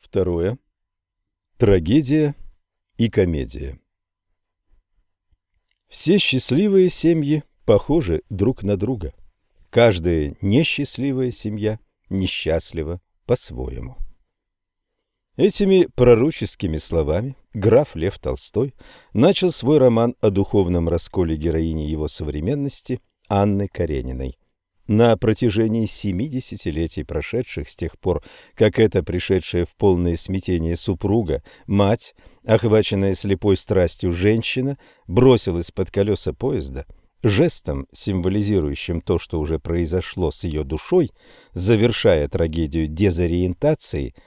Второе. Трагедия и комедия. Все счастливые семьи похожи друг на друга. Каждая несчастливая семья несчастлива по-своему. Этими пророческими словами граф Лев Толстой начал свой роман о духовном расколе героини его современности Анны Карениной. На протяжении семи десятилетий, прошедших с тех пор, как эта пришедшая в полное смятение супруга, мать, охваченная слепой страстью женщина, бросилась под колеса поезда, жестом, символизирующим то, что уже произошло с ее душой, завершая трагедию дезориентации –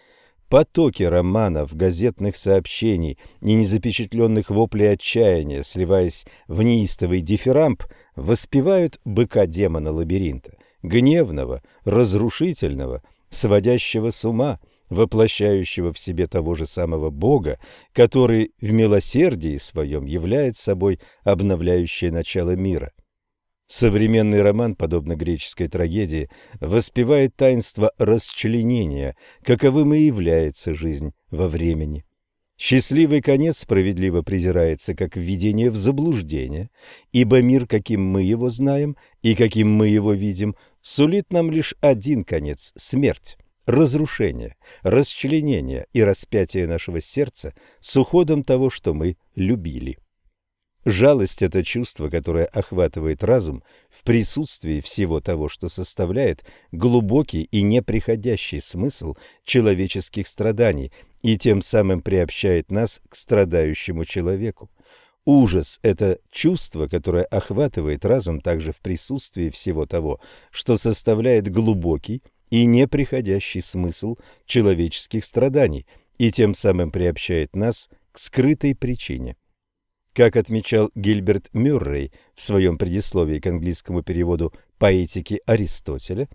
Потоки романов, газетных сообщений и незапечатленных воплей отчаяния, сливаясь в неистовый дифирамб, воспевают быка-демона лабиринта, гневного, разрушительного, сводящего с ума, воплощающего в себе того же самого Бога, который в милосердии своем является собой обновляющее начало мира – Современный роман, подобно греческой трагедии, воспевает таинство расчленения, каковым и является жизнь во времени. Счастливый конец справедливо презирается как введение в заблуждение, ибо мир, каким мы его знаем и каким мы его видим, сулит нам лишь один конец – смерть, разрушение, расчленение и распятие нашего сердца с уходом того, что мы любили. Жалость – это чувство, которое охватывает разум в присутствии всего того, что составляет глубокий и неприходящий смысл человеческих страданий и тем самым приобщает нас к страдающему человеку. Ужас – это чувство, которое охватывает разум также в присутствии всего того, что составляет глубокий и неприходящий смысл человеческих страданий и тем самым приобщает нас к скрытой причине. Как отмечал Гильберт Мюррей в своем предисловии к английскому переводу поэтики Аристотеля,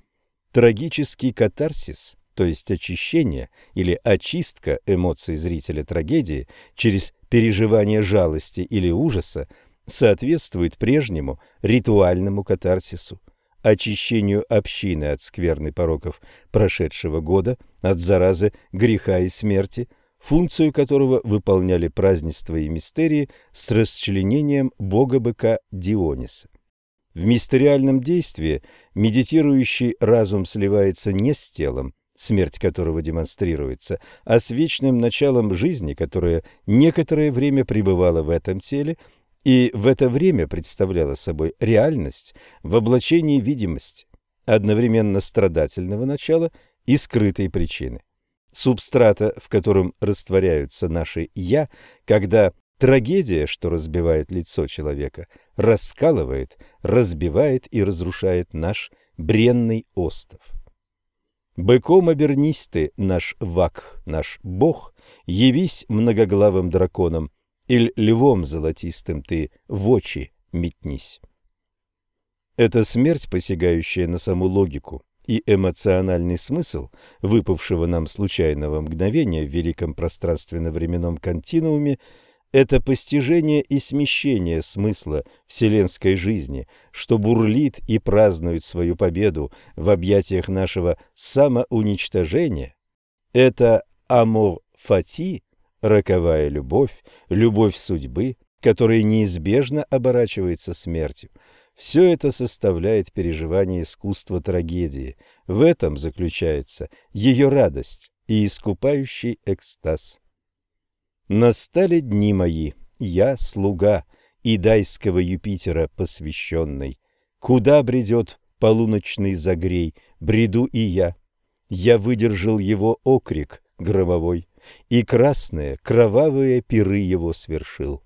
трагический катарсис, то есть очищение или очистка эмоций зрителя трагедии через переживание жалости или ужаса, соответствует прежнему ритуальному катарсису, очищению общины от скверны пороков прошедшего года, от заразы, греха и смерти, функцию которого выполняли празднества и мистерии с расчленением бога-быка Диониса. В мистериальном действии медитирующий разум сливается не с телом, смерть которого демонстрируется, а с вечным началом жизни, которое некоторое время пребывало в этом теле и в это время представляло собой реальность в облачении видимости, одновременно страдательного начала и скрытой причины субстрата, в котором растворяются наши «я», когда трагедия, что разбивает лицо человека, раскалывает, разбивает и разрушает наш бренный остров. Быком обернись ты, наш вак, наш бог, явись многоглавым драконом, или львом золотистым ты в очи метнись. Это смерть, посягающая на саму логику, и эмоциональный смысл выпавшего нам случайного мгновения в великом пространственно-временном континууме – это постижение и смещение смысла вселенской жизни, что бурлит и празднует свою победу в объятиях нашего самоуничтожения. Это амор фати, роковая любовь, любовь судьбы, которая неизбежно оборачивается смертью – все это составляет переживание искусства трагедии. В этом заключается ее радость и искупающий экстаз. Настали дни мои, я слуга идайского Юпитера посвященный. Куда бредет полуночный загрей, бреду и я. Я выдержал его окрик громовой, и красные, кровавые пиры его свершил.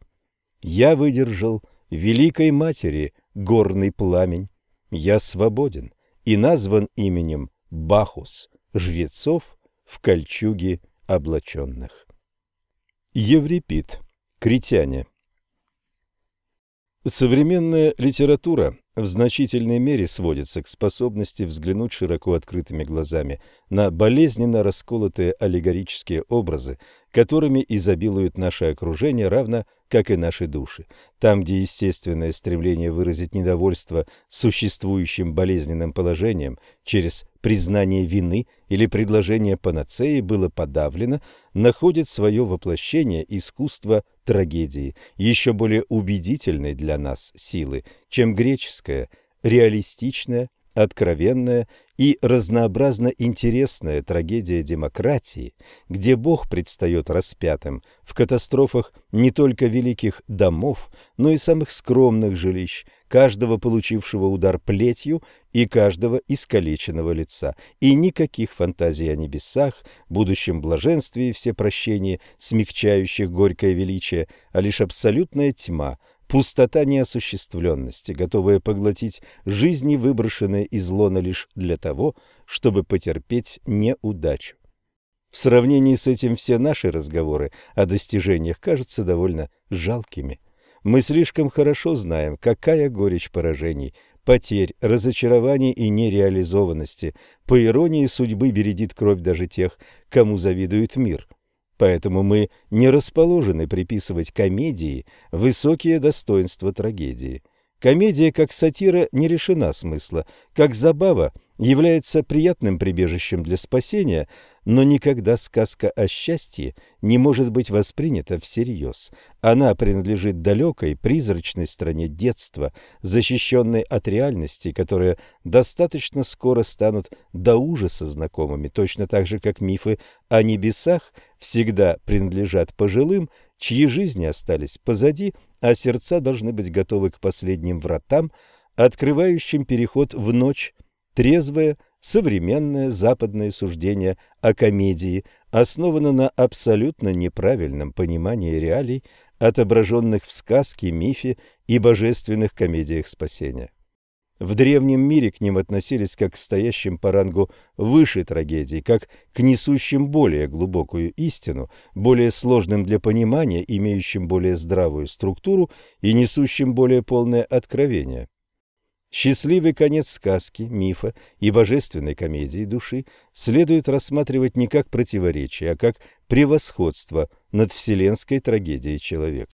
Я выдержал великой матери горный пламень. Я свободен и назван именем Бахус, жрецов в кольчуге облаченных. Еврипид. Критяне. Современная литература в значительной мере сводится к способности взглянуть широко открытыми глазами на болезненно расколотые аллегорические образы, которыми изобилует наше окружение, равно как и наши души. Там, где естественное стремление выразить недовольство существующим болезненным положением через признание вины или предложение панацеи было подавлено, находит свое воплощение искусство трагедии, еще более убедительной для нас силы, чем греческая, реалистичная, откровенная и разнообразно интересная трагедия демократии, где Бог предстает распятым в катастрофах не только великих домов, но и самых скромных жилищ, каждого получившего удар плетью и каждого искалеченного лица, и никаких фантазий о небесах, будущем блаженстве и всепрощении, смягчающих горькое величие, а лишь абсолютная тьма – пустота неосуществленности, готовая поглотить жизни, выброшенные из лона лишь для того, чтобы потерпеть неудачу. В сравнении с этим все наши разговоры о достижениях кажутся довольно жалкими. Мы слишком хорошо знаем, какая горечь поражений, потерь, разочарований и нереализованности, по иронии судьбы, бередит кровь даже тех, кому завидует мир – Поэтому мы не расположены приписывать комедии высокие достоинства трагедии. Комедия как сатира не лишена смысла, как забава является приятным прибежищем для спасения, но никогда сказка о счастье не может быть воспринята всерьез. Она принадлежит далекой, призрачной стране детства, защищенной от реальности, которые достаточно скоро станут до ужаса знакомыми, точно так же, как мифы о небесах всегда принадлежат пожилым, чьи жизни остались позади, а сердца должны быть готовы к последним вратам, открывающим переход в ночь, трезвое, современное западное суждение о комедии основано на абсолютно неправильном понимании реалий, отображенных в сказке, мифе и божественных комедиях спасения. В древнем мире к ним относились как к стоящим по рангу выше трагедий, как к несущим более глубокую истину, более сложным для понимания, имеющим более здравую структуру и несущим более полное откровение. Счастливый конец сказки, мифа и божественной комедии души следует рассматривать не как противоречие, а как превосходство над вселенской трагедией человека.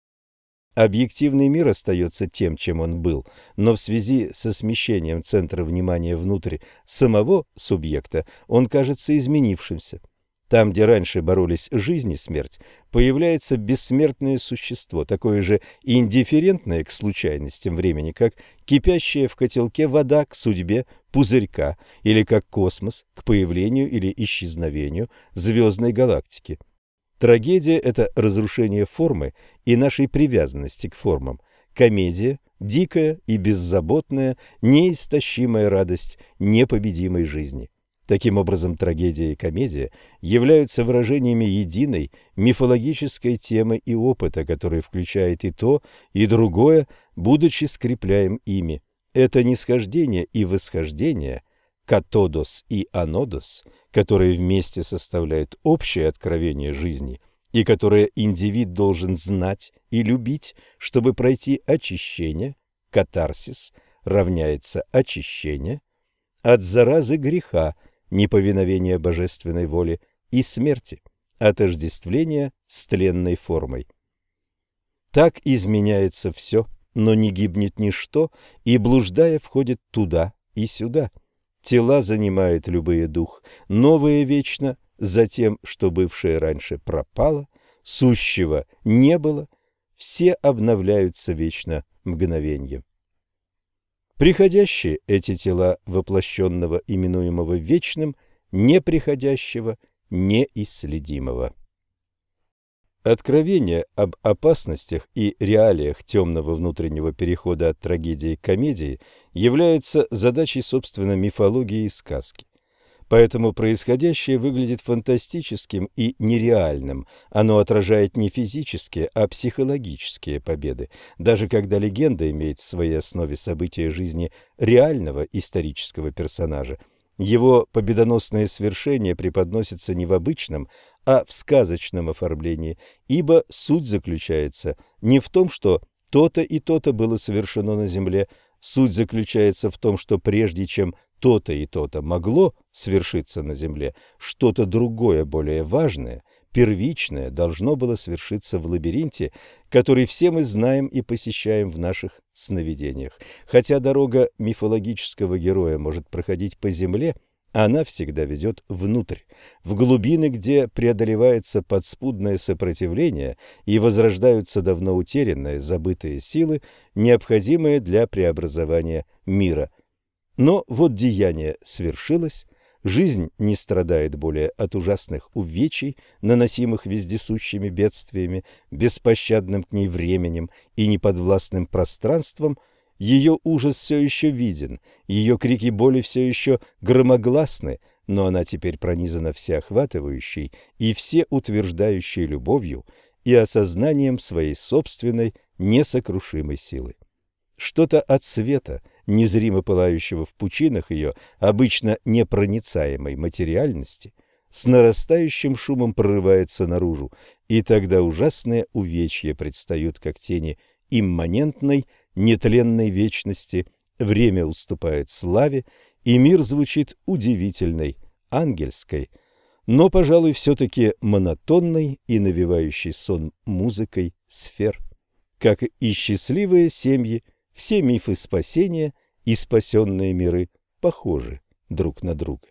Объективный мир остается тем, чем он был, но в связи со смещением центра внимания внутрь самого субъекта он кажется изменившимся. Там, где раньше боролись жизнь и смерть, появляется бессмертное существо, такое же индифферентное к случайностям времени, как кипящая в котелке вода к судьбе пузырька, или как космос к появлению или исчезновению звездной галактики. Трагедия – это разрушение формы и нашей привязанности к формам. Комедия – дикая и беззаботная, неистощимая радость непобедимой жизни. Таким образом, трагедия и комедия являются выражениями единой мифологической темы и опыта, который включает и то, и другое, будучи скрепляем ими. Это нисхождение и восхождение, катодос и анодос, которые вместе составляют общее откровение жизни и которое индивид должен знать и любить, чтобы пройти очищение, катарсис равняется очищение, от заразы греха – неповиновения божественной воле и смерти, отождествления с тленной формой. Так изменяется все, но не гибнет ничто, и, блуждая, входит туда и сюда. Тела занимают любые дух, новое вечно, затем, что бывшее раньше пропало, сущего не было, все обновляются вечно мгновеньем. Приходящие эти тела воплощенного, именуемого вечным, неприходящего, неисследимого. Откровение об опасностях и реалиях темного внутреннего перехода от трагедии к комедии является задачей, собственно, мифологии и сказки. Поэтому происходящее выглядит фантастическим и нереальным. Оно отражает не физические, а психологические победы. Даже когда легенда имеет в своей основе события жизни реального исторического персонажа, его победоносное свершение преподносится не в обычном, а в сказочном оформлении, ибо суть заключается не в том, что то-то и то-то было совершено на земле, суть заключается в том, что прежде чем то-то и то-то могло свершиться на земле, что-то другое, более важное, первичное должно было свершиться в лабиринте, который все мы знаем и посещаем в наших сновидениях. Хотя дорога мифологического героя может проходить по земле, она всегда ведет внутрь, в глубины, где преодолевается подспудное сопротивление и возрождаются давно утерянные, забытые силы, необходимые для преобразования мира. Но вот деяние свершилось, Жизнь не страдает более от ужасных увечий, наносимых вездесущими бедствиями, беспощадным к ней временем и неподвластным пространством. Ее ужас все еще виден, ее крики боли все еще громогласны, но она теперь пронизана всеохватывающей и всеутверждающей любовью и осознанием своей собственной несокрушимой силы. Что-то от света – незримо пылающего в пучинах ее обычно непроницаемой материальности, с нарастающим шумом прорывается наружу, и тогда ужасные увечья предстают как тени имманентной, нетленной вечности, время уступает славе, и мир звучит удивительной, ангельской, но, пожалуй, все-таки монотонной и навевающей сон музыкой сфер. Как и счастливые семьи – все мифы спасения и спасенные миры похожи друг на друга.